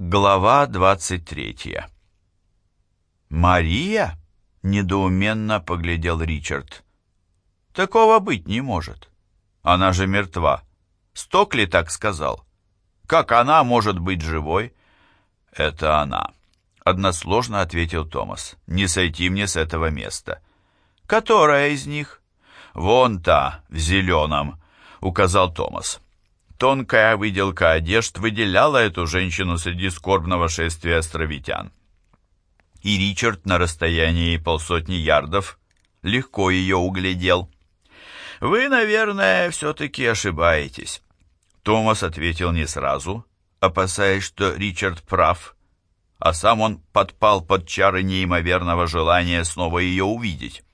Глава 23 «Мария?» — недоуменно поглядел Ричард. «Такого быть не может. Она же мертва. Стокли так сказал. Как она может быть живой?» «Это она», — односложно ответил Томас. «Не сойти мне с этого места». «Которая из них?» «Вон та, в зеленом», — указал Томас. Тонкая выделка одежд выделяла эту женщину среди скорбного шествия островитян. И Ричард на расстоянии полсотни ярдов легко ее углядел. «Вы, наверное, все-таки ошибаетесь». Томас ответил не сразу, опасаясь, что Ричард прав, а сам он подпал под чары неимоверного желания снова ее увидеть.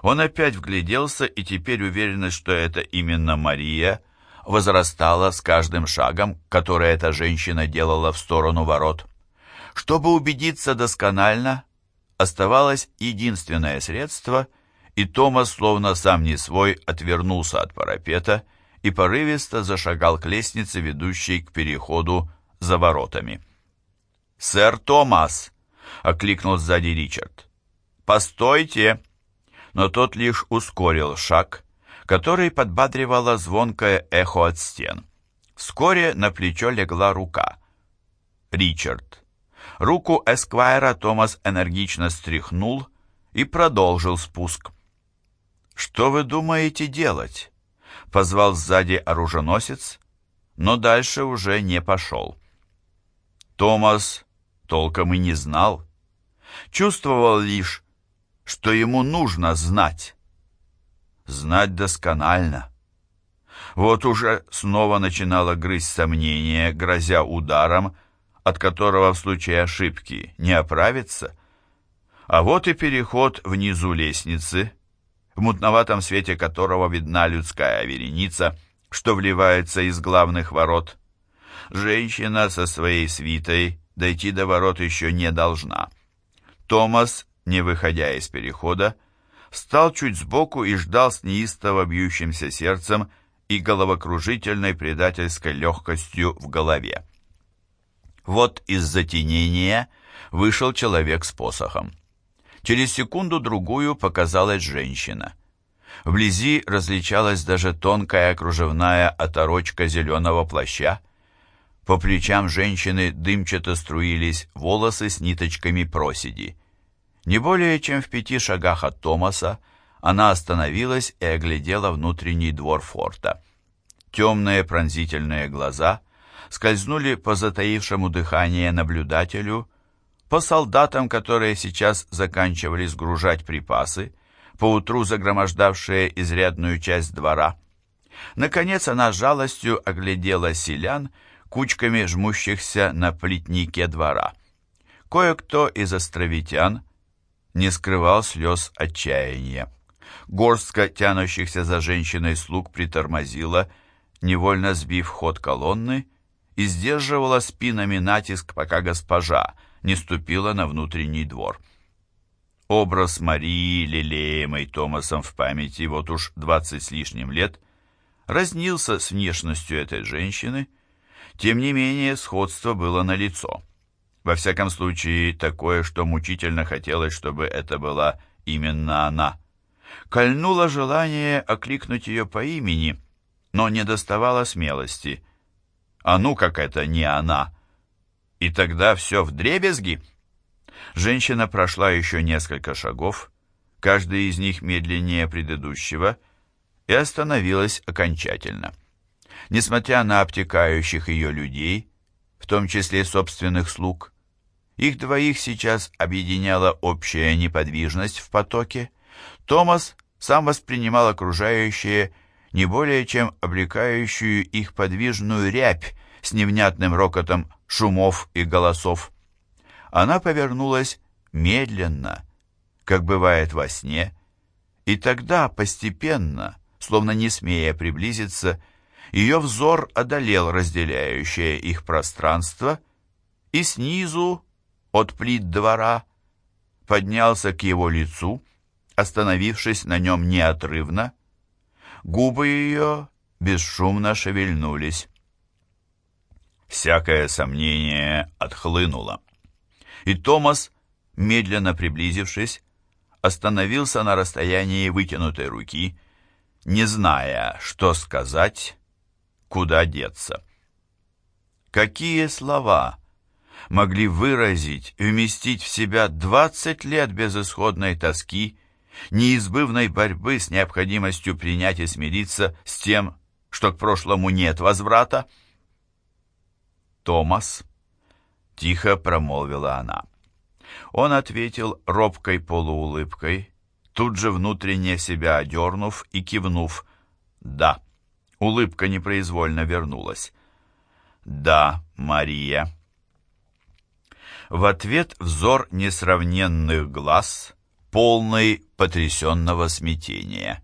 Он опять вгляделся, и теперь уверенность, что это именно Мария, возрастала с каждым шагом, который эта женщина делала в сторону ворот. Чтобы убедиться досконально, оставалось единственное средство, и Томас, словно сам не свой, отвернулся от парапета и порывисто зашагал к лестнице, ведущей к переходу за воротами. «Сэр Томас!» — окликнул сзади Ричард. «Постойте!» Но тот лишь ускорил шаг, который подбадривало звонкое эхо от стен. Вскоре на плечо легла рука. Ричард. Руку Эсквайра Томас энергично стряхнул и продолжил спуск. «Что вы думаете делать?» — позвал сзади оруженосец, но дальше уже не пошел. Томас толком и не знал. Чувствовал лишь, что ему нужно знать знать досконально. Вот уже снова начинало грызть сомнение, грозя ударом, от которого в случае ошибки не оправится. А вот и переход внизу лестницы, в мутноватом свете которого видна людская вереница, что вливается из главных ворот. Женщина со своей свитой дойти до ворот еще не должна. Томас, не выходя из перехода, встал чуть сбоку и ждал с неистово бьющимся сердцем и головокружительной предательской легкостью в голове. Вот из затенения вышел человек с посохом. Через секунду-другую показалась женщина. Вблизи различалась даже тонкая кружевная оторочка зеленого плаща. По плечам женщины дымчато струились волосы с ниточками проседи. Не более чем в пяти шагах от Томаса она остановилась и оглядела внутренний двор форта. Темные пронзительные глаза скользнули по затаившему дыхание наблюдателю, по солдатам, которые сейчас заканчивали сгружать припасы, поутру загромождавшие изрядную часть двора. Наконец она с жалостью оглядела селян, кучками жмущихся на плетнике двора. Кое-кто из островитян не скрывал слез отчаяния. Горстка тянущихся за женщиной слуг притормозила, невольно сбив ход колонны, и сдерживала спинами натиск, пока госпожа не ступила на внутренний двор. Образ Марии, лелеемый Томасом в памяти вот уж двадцать с лишним лет, разнился с внешностью этой женщины, тем не менее сходство было налицо. Во всяком случае, такое, что мучительно хотелось, чтобы это была именно она. Кольнуло желание окликнуть ее по имени, но не доставало смелости. А ну, как это не она! И тогда все в дребезги. Женщина прошла еще несколько шагов, каждый из них медленнее предыдущего, и остановилась окончательно. Несмотря на обтекающих ее людей, в том числе собственных слуг, их двоих сейчас объединяла общая неподвижность в потоке. Томас сам воспринимал окружающее не более чем облекающую их подвижную рябь с невнятным рокотом шумов и голосов. Она повернулась медленно, как бывает во сне, и тогда постепенно, словно не смея приблизиться, ее взор одолел разделяющее их пространство, и снизу, от плит двора, поднялся к его лицу, остановившись на нем неотрывно. Губы ее бесшумно шевельнулись. Всякое сомнение отхлынуло. И Томас, медленно приблизившись, остановился на расстоянии вытянутой руки, не зная, что сказать, куда деться. Какие слова могли выразить вместить в себя двадцать лет безысходной тоски, неизбывной борьбы с необходимостью принять и смириться с тем, что к прошлому нет возврата? «Томас», — тихо промолвила она. Он ответил робкой полуулыбкой, тут же внутренне себя одернув и кивнув. «Да». Улыбка непроизвольно вернулась. «Да, Мария». В ответ взор несравненных глаз, полный потрясенного смятения.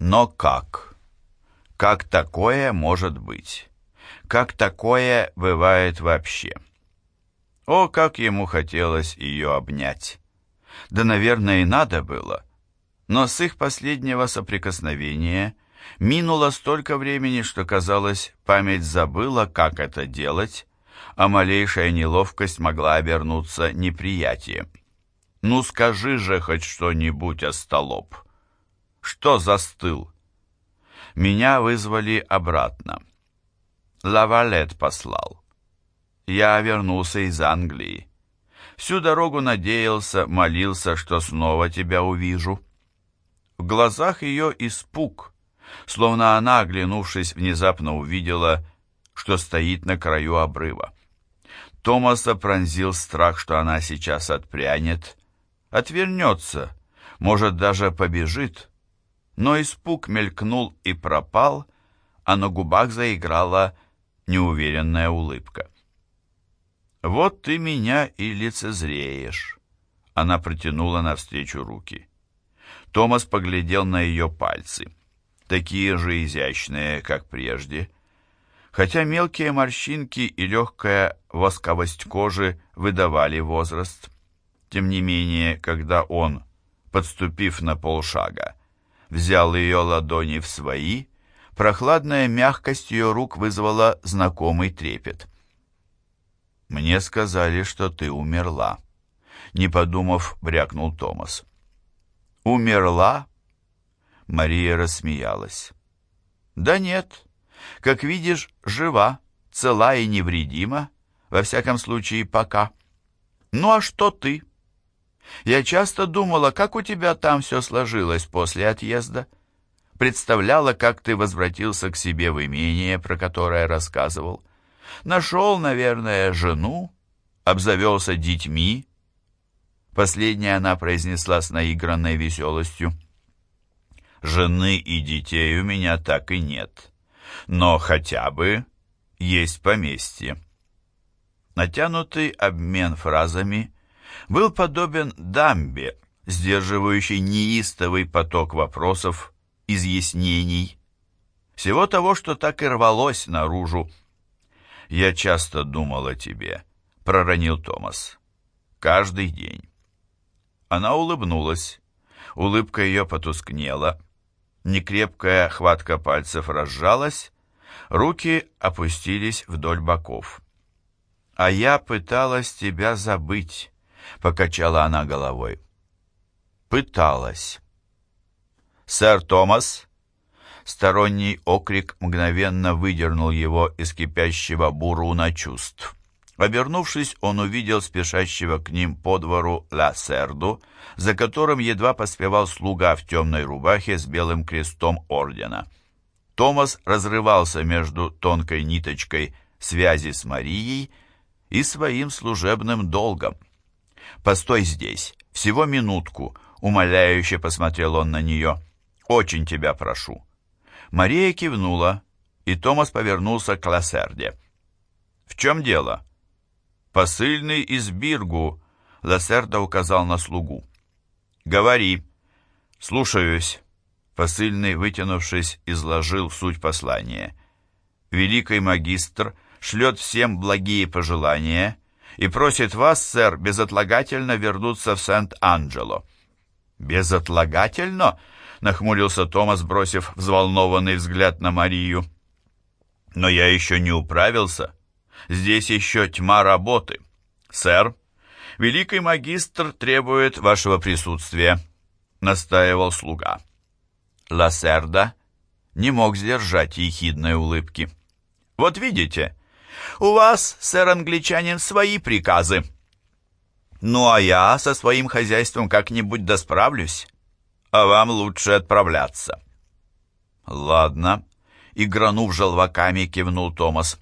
Но как? Как такое может быть? Как такое бывает вообще? О, как ему хотелось ее обнять! Да, наверное, и надо было. Но с их последнего соприкосновения минуло столько времени, что, казалось, память забыла, как это делать, а малейшая неловкость могла обернуться неприятием. «Ну скажи же хоть что-нибудь, остолоп!» «Что застыл?» Меня вызвали обратно. Лавалет послал. Я вернулся из Англии. Всю дорогу надеялся, молился, что снова тебя увижу. В глазах ее испуг, словно она, оглянувшись, внезапно увидела, что стоит на краю обрыва. Томаса пронзил страх, что она сейчас отпрянет, отвернется, может, даже побежит. Но испуг мелькнул и пропал, а на губах заиграла неуверенная улыбка. «Вот ты меня и лицезреешь», — она протянула навстречу руки. Томас поглядел на ее пальцы, такие же изящные, как прежде, хотя мелкие морщинки и легкая восковость кожи выдавали возраст. Тем не менее, когда он, подступив на полшага, взял ее ладони в свои, прохладная мягкость ее рук вызвала знакомый трепет. «Мне сказали, что ты умерла», — не подумав, брякнул Томас. «Умерла?» Мария рассмеялась. «Да нет, как видишь, жива, цела и невредима, во всяком случае, пока. Ну а что ты?» Я часто думала, как у тебя там все сложилось после отъезда. Представляла, как ты возвратился к себе в имение, про которое рассказывал. Нашел, наверное, жену, обзавелся детьми. Последнее она произнесла с наигранной веселостью. Жены и детей у меня так и нет, но хотя бы есть поместье. Натянутый обмен фразами был подобен дамбе, сдерживающей неистовый поток вопросов, изъяснений, всего того, что так и рвалось наружу. «Я часто думал о тебе», — проронил Томас. «Каждый день». Она улыбнулась. Улыбка ее потускнела. Некрепкая хватка пальцев разжалась, руки опустились вдоль боков. «А я пыталась тебя забыть», — покачала она головой. «Пыталась». «Сэр Томас!» Сторонний окрик мгновенно выдернул его из кипящего буруна чувств. Обернувшись, он увидел спешащего к ним по двору Лассерду, за которым едва поспевал слуга в темной рубахе с белым крестом ордена. Томас разрывался между тонкой ниточкой связи с Марией и своим служебным долгом. «Постой здесь, всего минутку», — умоляюще посмотрел он на нее. «Очень тебя прошу». Мария кивнула, и Томас повернулся к Лассерде. «В чем дело?» «Посыльный из Биргу», — Лассерда указал на слугу. «Говори». «Слушаюсь». Посыльный, вытянувшись, изложил суть послания. «Великий магистр шлет всем благие пожелания» и просит вас, сэр, безотлагательно вернуться в Сент-Анджело». «Безотлагательно?» — нахмурился Томас, бросив взволнованный взгляд на Марию. «Но я еще не управился. Здесь еще тьма работы. Сэр, великий магистр требует вашего присутствия», — настаивал слуга. Лассерда не мог сдержать ехидной улыбки. «Вот видите, у вас, сэр-англичанин, свои приказы. Ну, а я со своим хозяйством как-нибудь досправлюсь, а вам лучше отправляться». «Ладно», — игранув желваками, кивнул Томас.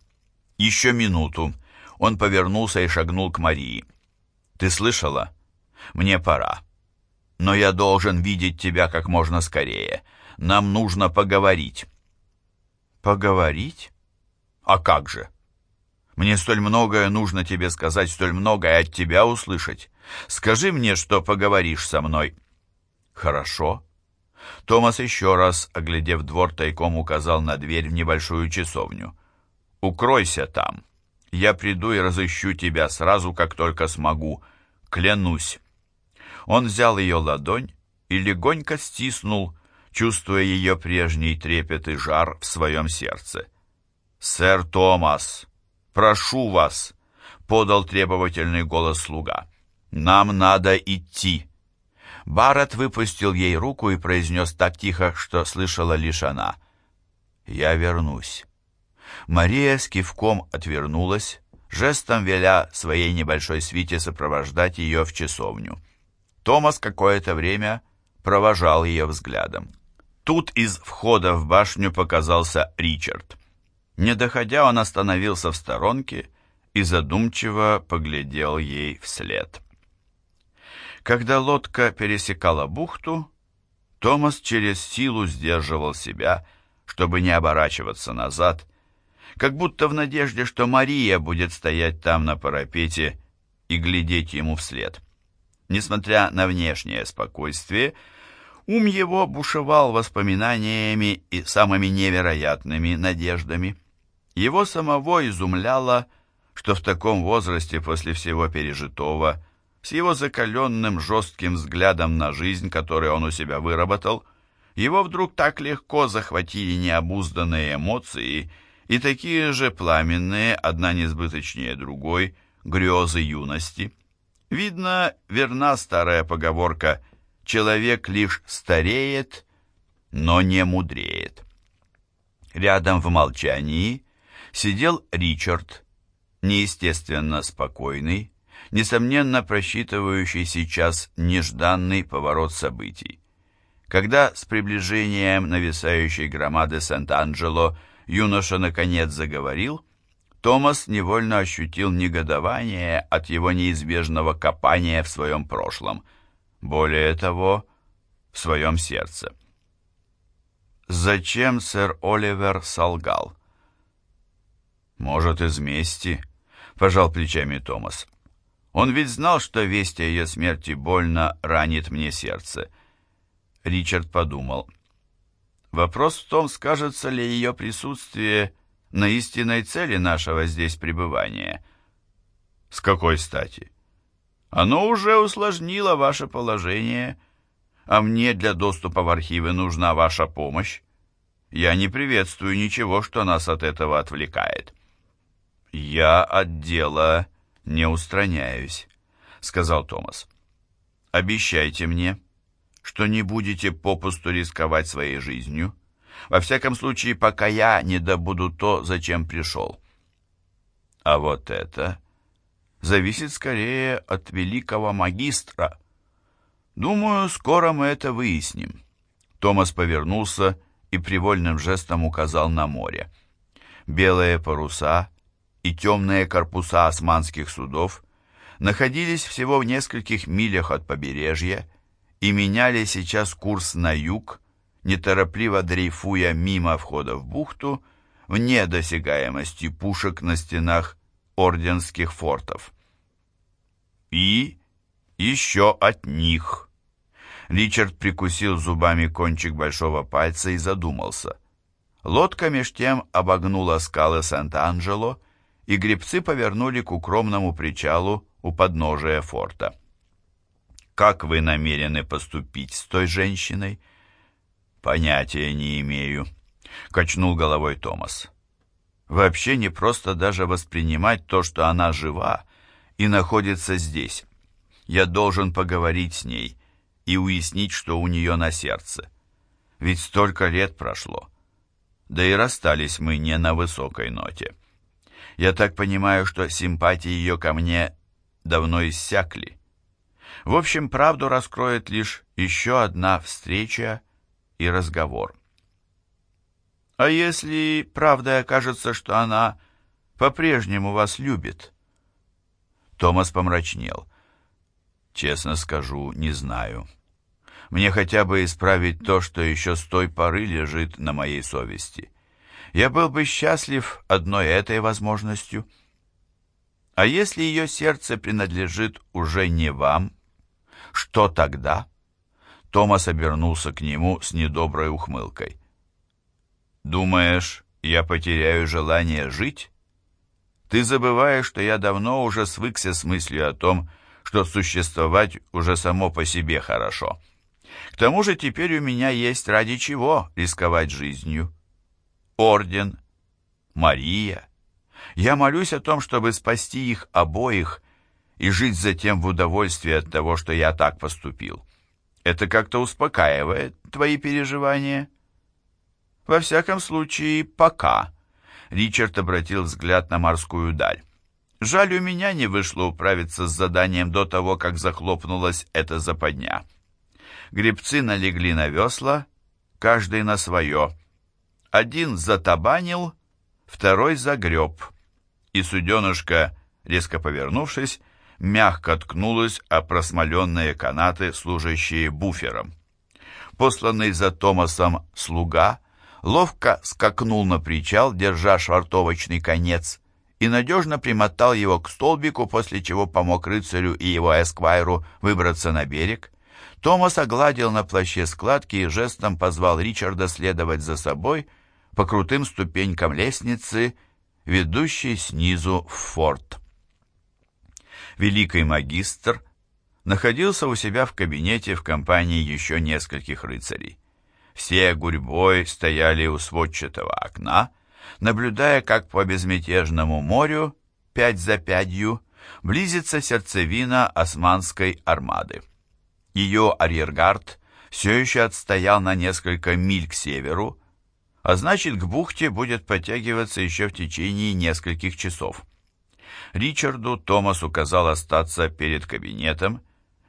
«Еще минуту». Он повернулся и шагнул к Марии. «Ты слышала? Мне пора. Но я должен видеть тебя как можно скорее. Нам нужно поговорить». «Поговорить? А как же? Мне столь многое нужно тебе сказать, столь многое от тебя услышать. Скажи мне, что поговоришь со мной». «Хорошо». Томас еще раз, оглядев двор, тайком указал на дверь в небольшую часовню. «Укройся там. Я приду и разыщу тебя сразу, как только смогу. Клянусь». Он взял ее ладонь и легонько стиснул, чувствуя ее прежний трепет и жар в своем сердце. «Сэр Томас, прошу вас», — подал требовательный голос слуга, — «нам надо идти». Барретт выпустил ей руку и произнес так тихо, что слышала лишь она. «Я вернусь». Мария с кивком отвернулась, жестом веля своей небольшой свите сопровождать ее в часовню. Томас какое-то время провожал ее взглядом. Тут из входа в башню показался Ричард. Не доходя, он остановился в сторонке и задумчиво поглядел ей вслед. Когда лодка пересекала бухту, Томас через силу сдерживал себя, чтобы не оборачиваться назад как будто в надежде, что Мария будет стоять там на парапете и глядеть ему вслед. Несмотря на внешнее спокойствие, ум его бушевал воспоминаниями и самыми невероятными надеждами. Его самого изумляло, что в таком возрасте после всего пережитого, с его закаленным жестким взглядом на жизнь, который он у себя выработал, его вдруг так легко захватили необузданные эмоции – и такие же пламенные, одна несбыточнее другой, грезы юности. Видно, верна старая поговорка «человек лишь стареет, но не мудреет». Рядом в молчании сидел Ричард, неестественно спокойный, несомненно просчитывающий сейчас нежданный поворот событий. Когда с приближением нависающей громады Сент-Анджело юноша наконец заговорил, Томас невольно ощутил негодование от его неизбежного копания в своем прошлом, более того, в своем сердце. Зачем сэр Оливер солгал? Может, из мести, пожал плечами Томас. Он ведь знал, что весть о ее смерти больно ранит мне сердце. Ричард подумал — Вопрос в том, скажется ли ее присутствие на истинной цели нашего здесь пребывания. С какой стати? Оно уже усложнило ваше положение, а мне для доступа в архивы нужна ваша помощь. Я не приветствую ничего, что нас от этого отвлекает. Я от дела не устраняюсь, сказал Томас. Обещайте мне, что не будете попусту рисковать своей жизнью. Во всяком случае, пока я не добуду то, зачем пришел. А вот это зависит скорее от великого магистра. Думаю, скоро мы это выясним. Томас повернулся и привольным жестом указал на море. Белые паруса и темные корпуса османских судов находились всего в нескольких милях от побережья, и меняли сейчас курс на юг, неторопливо дрейфуя мимо входа в бухту, вне досягаемости пушек на стенах орденских фортов. И еще от них. Ричард прикусил зубами кончик большого пальца и задумался. Лодка меж тем обогнула скалы Санта-Анджело, и гребцы повернули к укромному причалу у подножия форта. Как вы намерены поступить с той Вообще не просто даже воспринимать то, что она жива и находится здесь. Я должен поговорить с ней и уяснить, что у нее на сердце. Ведь столько лет прошло. Да и расстались мы не на высокой ноте. Я так понимаю, что симпатии ее ко мне давно иссякли. В общем, правду раскроет лишь еще одна встреча и разговор. А если правдой окажется, что она по-прежнему вас любит? Томас помрачнел. Честно скажу, не знаю. Мне хотя бы исправить то, что еще с той поры лежит на моей совести. Я был бы счастлив одной этой возможностью. А если ее сердце принадлежит уже не вам, что тогда? Томас обернулся к нему с недоброй ухмылкой. «Думаешь, я потеряю желание жить? Ты забываешь, что я давно уже свыкся с мыслью о том, что существовать уже само по себе хорошо. К тому же теперь у меня есть ради чего рисковать жизнью. Орден, Мария. Я молюсь о том, чтобы спасти их обоих и жить затем в удовольствии от того, что я так поступил. Это как-то успокаивает твои переживания?» Во всяком случае, пока. Ричард обратил взгляд на морскую даль. Жаль, у меня не вышло управиться с заданием до того, как захлопнулась эта западня. Гребцы налегли на весла, каждый на свое. Один затабанил, второй загреб. И суденышко, резко повернувшись, мягко ткнулось о просмоленные канаты, служащие буфером. Посланный за Томасом слуга ловко скакнул на причал, держа швартовочный конец, и надежно примотал его к столбику, после чего помог рыцарю и его эсквайру выбраться на берег. Томас огладил на плаще складки и жестом позвал Ричарда следовать за собой по крутым ступенькам лестницы, ведущей снизу в форт. Великий магистр находился у себя в кабинете в компании еще нескольких рыцарей. Все гурьбой стояли у сводчатого окна, наблюдая, как по безмятежному морю, пять за пятью, близится сердцевина османской армады. Ее арьергард все еще отстоял на несколько миль к северу, а значит, к бухте будет подтягиваться еще в течение нескольких часов. Ричарду Томас указал остаться перед кабинетом,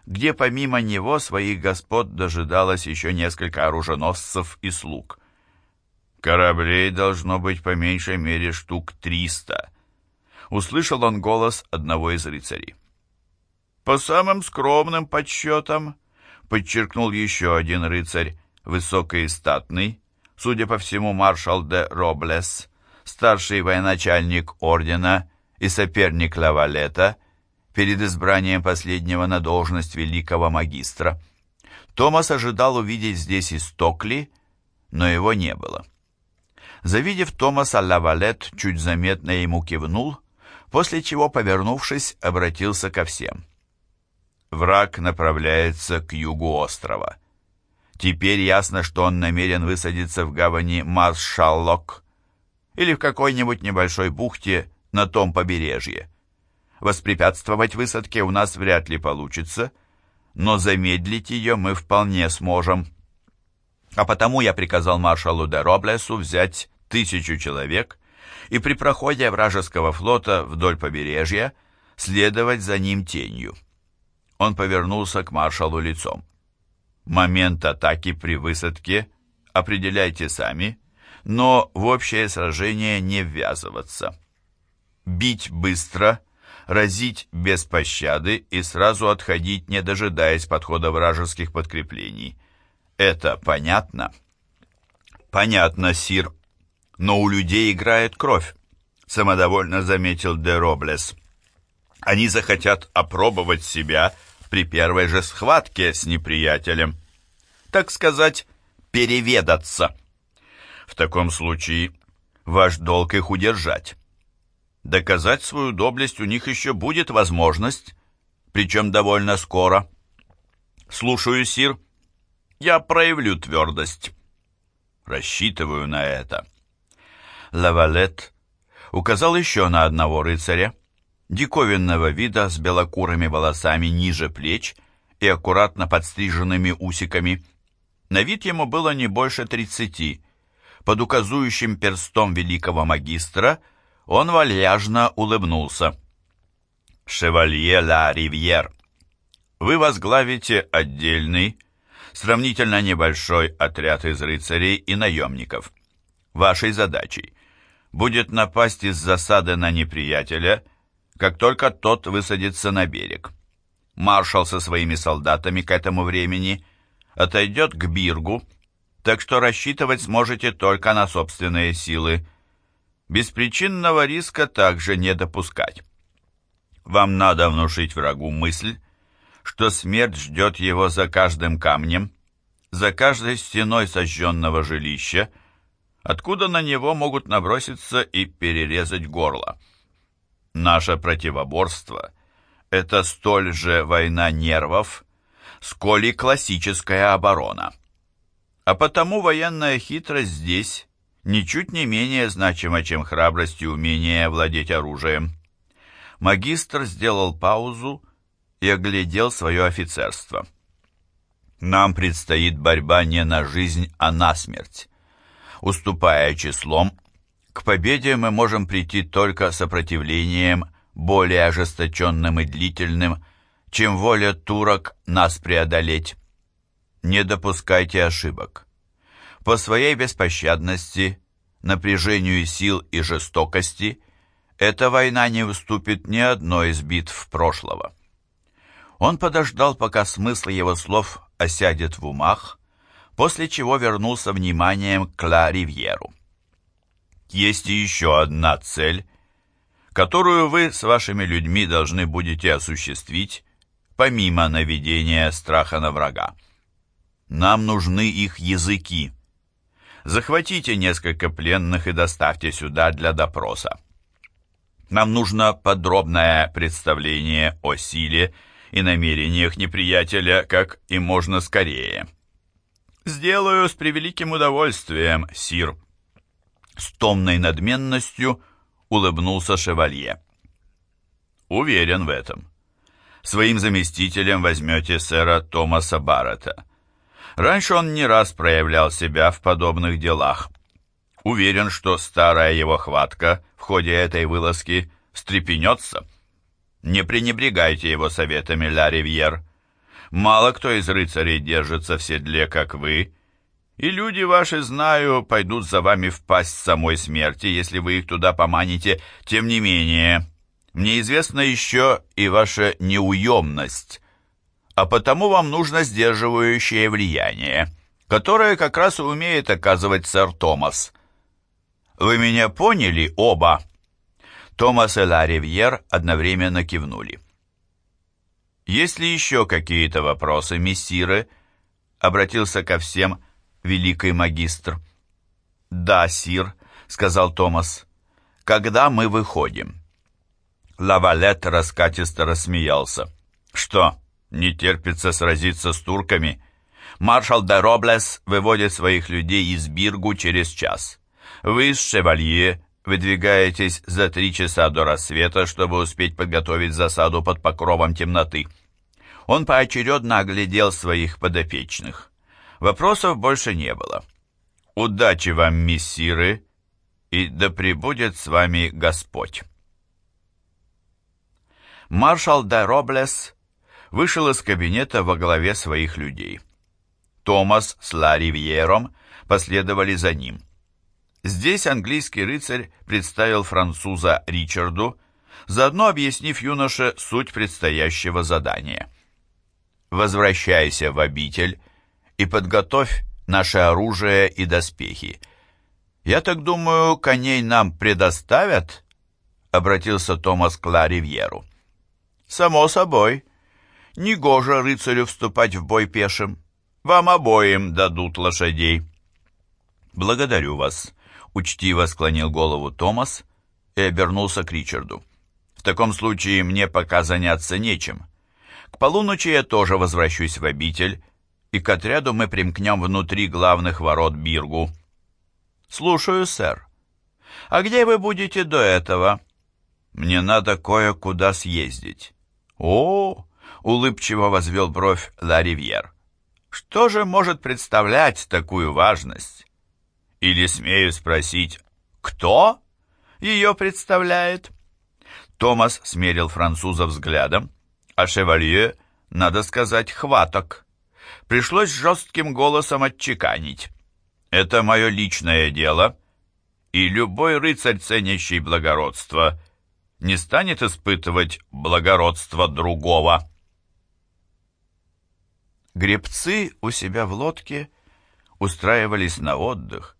где помимо него своих господ дожидалось еще несколько оруженосцев и слуг. Кораблей должно быть по меньшей мере штук триста. Услышал он голос одного из рыцарей. По самым скромным подсчетам, подчеркнул еще один рыцарь, высокий и статный, судя по всему, маршал де Роблес, старший военачальник ордена и соперник Лавалета, перед избранием последнего на должность великого магистра. Томас ожидал увидеть здесь и Стокли, но его не было. Завидев Томаса, Лавалет чуть заметно ему кивнул, после чего, повернувшись, обратился ко всем. Враг направляется к югу острова. Теперь ясно, что он намерен высадиться в гавани Маршаллок или в какой-нибудь небольшой бухте на том побережье. Воспрепятствовать высадке у нас вряд ли получится, но замедлить ее мы вполне сможем. А потому я приказал маршалу де Роблесу взять тысячу человек и при проходе вражеского флота вдоль побережья следовать за ним тенью. Он повернулся к маршалу лицом. Момент атаки при высадке определяйте сами, но в общее сражение не ввязываться. Бить быстро разить без пощады и сразу отходить, не дожидаясь подхода вражеских подкреплений. Это понятно? Понятно, Сир. Но у людей играет кровь, самодовольно заметил де Роблес. Они захотят опробовать себя при первой же схватке с неприятелем. Так сказать, переведаться. В таком случае ваш долг их удержать. Доказать свою доблесть у них еще будет возможность, причем довольно скоро. Слушаю, Сир. Я проявлю твердость. Рассчитываю на это. Лавалет указал еще на одного рыцаря, диковинного вида с белокурыми волосами ниже плеч и аккуратно подстриженными усиками. На вид ему было не больше тридцати. Под указующим перстом великого магистра он вальяжно улыбнулся. «Шевалье Ла Ривьер, вы возглавите отдельный, сравнительно небольшой отряд из рыцарей и наемников. Вашей задачей будет напасть из засады на неприятеля, как только тот высадится на берег. Маршал со своими солдатами к этому времени отойдет к Биргу, так что рассчитывать сможете только на собственные силы. Беспричинного риска также не допускать. Вам надо внушить врагу мысль, что смерть ждет его за каждым камнем, за каждой стеной сожженного жилища, откуда на него могут наброситься и перерезать горло. Наше противоборство — это столь же война нервов, сколь и классическая оборона. А потому военная хитрость здесь ничуть не менее значима, чем храбрость и умение владеть оружием. Магистр сделал паузу и оглядел свое офицерство. Нам предстоит борьба не на жизнь, а на смерть. Уступая числом, к победе мы можем прийти только сопротивлением, более ожесточенным и длительным, чем воля турок нас преодолеть. Не допускайте ошибок. По своей беспощадности, напряжению сил и жестокости эта война не уступит ни одной из битв прошлого. Он подождал, пока смысл его слов осядет в умах, после чего вернулся вниманием к Ла Ривьеру. Есть еще одна цель, которую вы с вашими людьми должны будете осуществить, помимо наведения страха на врага. Нам нужны их языки. Захватите несколько пленных и доставьте сюда для допроса. Нам нужно подробное представление о силе и намерениях неприятеля как и можно скорее. «Сделаю с превеликим удовольствием, сир». С томной надменностью улыбнулся шевалье. «Уверен в этом. Своим заместителем возьмете сэра Томаса Баррета. Раньше он не раз проявлял себя в подобных делах. Уверен, что старая его хватка в ходе этой вылазки встрепенется». Не пренебрегайте его советами, Ла Ривьер. Мало кто из рыцарей держится в седле, как вы, и люди ваши, знаю, пойдут за вами в пасть самой смерти, если вы их туда поманите. Тем не менее, мне известна еще и ваша неуемность, а потому вам нужно сдерживающее влияние, которое как раз умеет оказывать сэр Томас. Вы меня поняли оба?» Томас и Ла Ривьер одновременно кивнули. «Есть ли еще какие-то вопросы, мессиры?» Обратился ко всем великий магистр. «Да, сир», — сказал Томас. «Когда мы выходим?» Лавалет раскатисто рассмеялся. «Что, не терпится сразиться с турками?» Маршал де Роблес выводит своих людей из Биргу через час. Вы с Шевалье Выдвигаетесь за три часа до рассвета, чтобы успеть подготовить засаду под покровом темноты. Он поочередно оглядел своих подопечных. Вопросов больше не было. «Удачи вам, миссиры, и да пребудет с вами Господь!» Маршал де Роблес вышел из кабинета во главе своих людей. Томас с Ла Ривьером последовали за ним. Здесь английский рыцарь представил француза Ричарду, заодно объяснив юноше суть предстоящего задания. «Возвращайся в обитель и подготовь наше оружие и доспехи. Я так думаю, коней нам предоставят?» — обратился Томас к Ла Ривьеру. «Само собой. Негоже рыцарю вступать в бой пешим. Вам обоим дадут лошадей». «Благодарю вас», Учтиво склонил голову Томас и обернулся к Ричарду. «В таком случае мне пока заняться нечем. К полуночи я тоже возвращусь в обитель, и к отряду мы примкнем внутри главных ворот Биргу». «Слушаю, сэр». А где вы будете до этого?» «Мне надо кое-куда съездить». «О!» — улыбчиво возвел бровь Ла Ривьер. «Что же может представлять такую важность?» «Или смею спросить, кто ее представляет?» Томас смерил француза взглядом, а шевалье, надо сказать, хваток. Пришлось жестким голосом отчеканить. «Это мое личное дело, и любой рыцарь, ценящий благородство, не станет испытывать благородство другого». Гребцы у себя в лодке устраивались на отдых,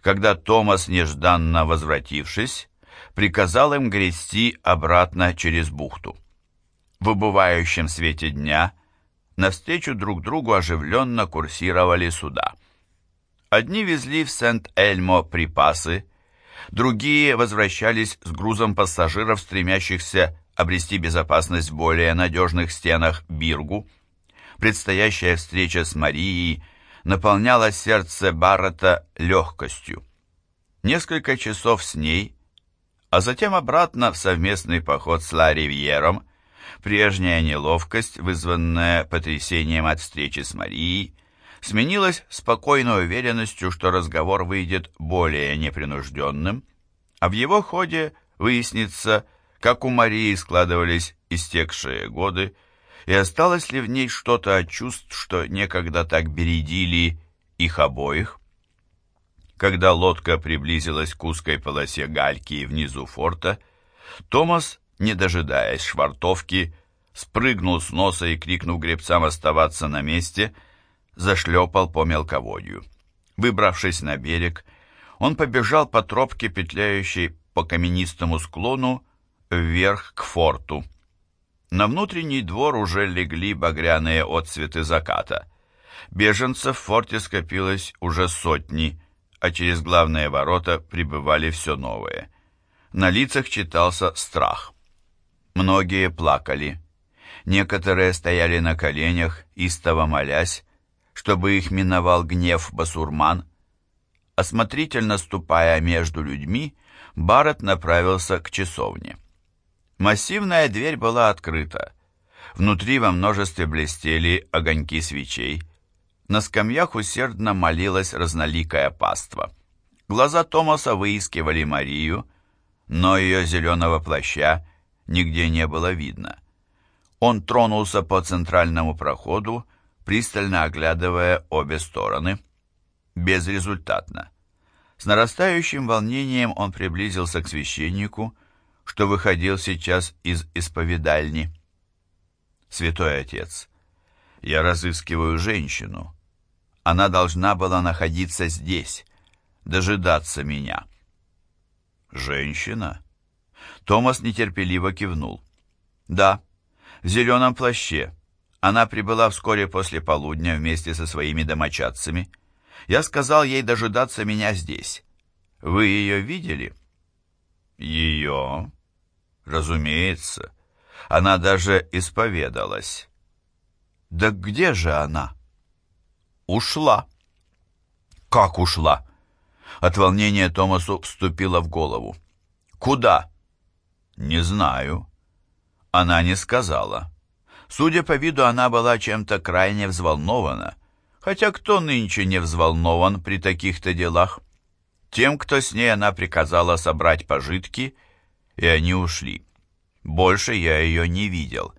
когда Томас, нежданно возвратившись, приказал им грести обратно через бухту. В убывающем свете дня навстречу друг другу оживленно курсировали суда. Одни везли в Сент-Эльмо припасы, другие возвращались с грузом пассажиров, стремящихся обрести безопасность в более надежных стенах Биргу. Предстоящая встреча с Марией наполняла сердце Баррета легкостью. Несколько часов с ней, а затем обратно в совместный поход с Ла Ривьером, прежняя неловкость, вызванная потрясением от встречи с Марией, сменилась спокойной уверенностью, что разговор выйдет более непринужденным, а в его ходе выяснится, как у Марии складывались истекшие годы, и осталось ли в ней что-то от чувств, что некогда так бередили их обоих. Когда лодка приблизилась к узкой полосе гальки внизу форта, Томас, не дожидаясь швартовки, спрыгнул с носа и, крикнув гребцам оставаться на месте, зашлепал по мелководью. Выбравшись на берег, он побежал по тропке, петляющей по каменистому склону, вверх к форту. На внутренний двор уже легли багряные отцветы заката. Беженцев в форте скопилось уже сотни, а через главные ворота прибывали все новые. На лицах читался страх. Многие плакали. Некоторые стояли на коленях, истово молясь, чтобы их миновал гнев басурман. Осмотрительно ступая между людьми, Барретт направился к часовне. Массивная дверь была открыта. Внутри во множестве блестели огоньки свечей. На скамьях усердно молилась разноликая паства. Глаза Томаса выискивали Марию, но ее зеленого плаща нигде не было видно. Он тронулся по центральному проходу, пристально оглядывая обе стороны. Безрезультатно. С нарастающим волнением он приблизился к священнику, что выходил сейчас из исповедальни. «Святой Отец, я разыскиваю женщину. Она должна была находиться здесь, дожидаться меня». «Женщина?» Томас нетерпеливо кивнул. «Да, в зеленом плаще. Она прибыла вскоре после полудня вместе со своими домочадцами. Я сказал ей дожидаться меня здесь. Вы ее видели?» «Ее?» Разумеется, она даже исповедалась. Да где же она? Ушла. Как ушла? От волнения Томасу вступило в голову. Куда? Не знаю. Она не сказала. Судя по виду, она была чем-то крайне взволнована. Хотя кто нынче не взволнован при таких-то делах? Тем, кто с ней она приказала собрать пожитки — и они ушли. Больше я ее не видел.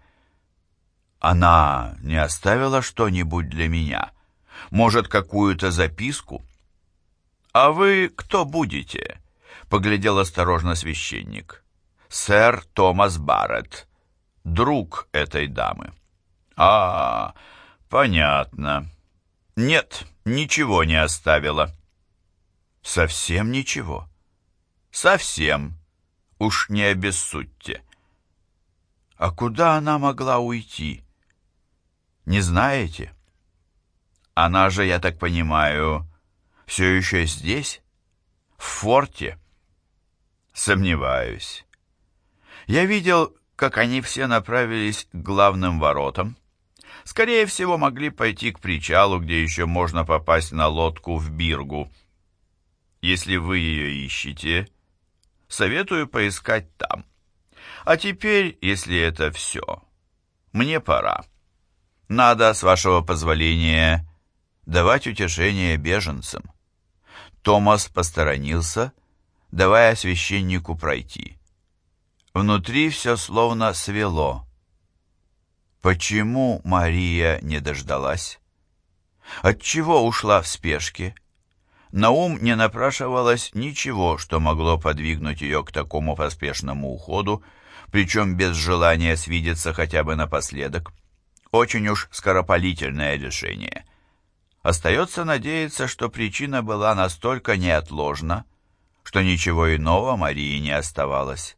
Она не оставила что-нибудь для меня? Может, какую-то записку? «А вы кто будете?» — поглядел осторожно священник. «Сэр Томас Барретт, друг этой дамы». «А, понятно. Нет, ничего не оставила». «Совсем ничего?» «Совсем. Уж не обессудьте. А куда она могла уйти? Не знаете? Она же, я так понимаю, все еще здесь? В форте? Сомневаюсь. Я видел, как они все направились к главным воротам. Скорее всего, могли пойти к причалу, где еще можно попасть на лодку в Биргу. Если вы ее ищете, советую поискать там. А теперь, если это все, мне пора. Надо, с вашего позволения, давать утешение беженцам. Томас посторонился, давая священнику пройти. Внутри все словно свело. Почему Мария не дождалась? Отчего ушла в спешке? На ум не напрашивалось ничего, что могло подвигнуть ее к такому поспешному уходу, причем без желания свидеться хотя бы напоследок. Очень уж скоропалительное решение. Остается надеяться, что причина была настолько неотложна, что ничего иного Марии не оставалось.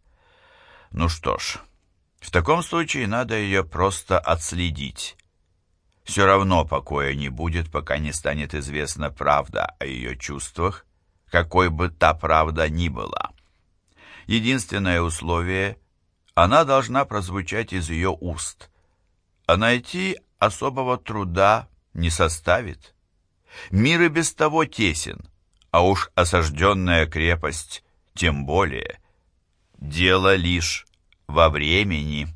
Ну что ж, в таком случае надо ее просто отследить. Все равно покоя не будет, пока не станет известна правда о ее чувствах, какой бы та правда ни была. Единственное условие — она должна прозвучать из ее уст, а найти особого труда не составит. Мир и без того тесен, а уж осажденная крепость тем более. Дело лишь во времени.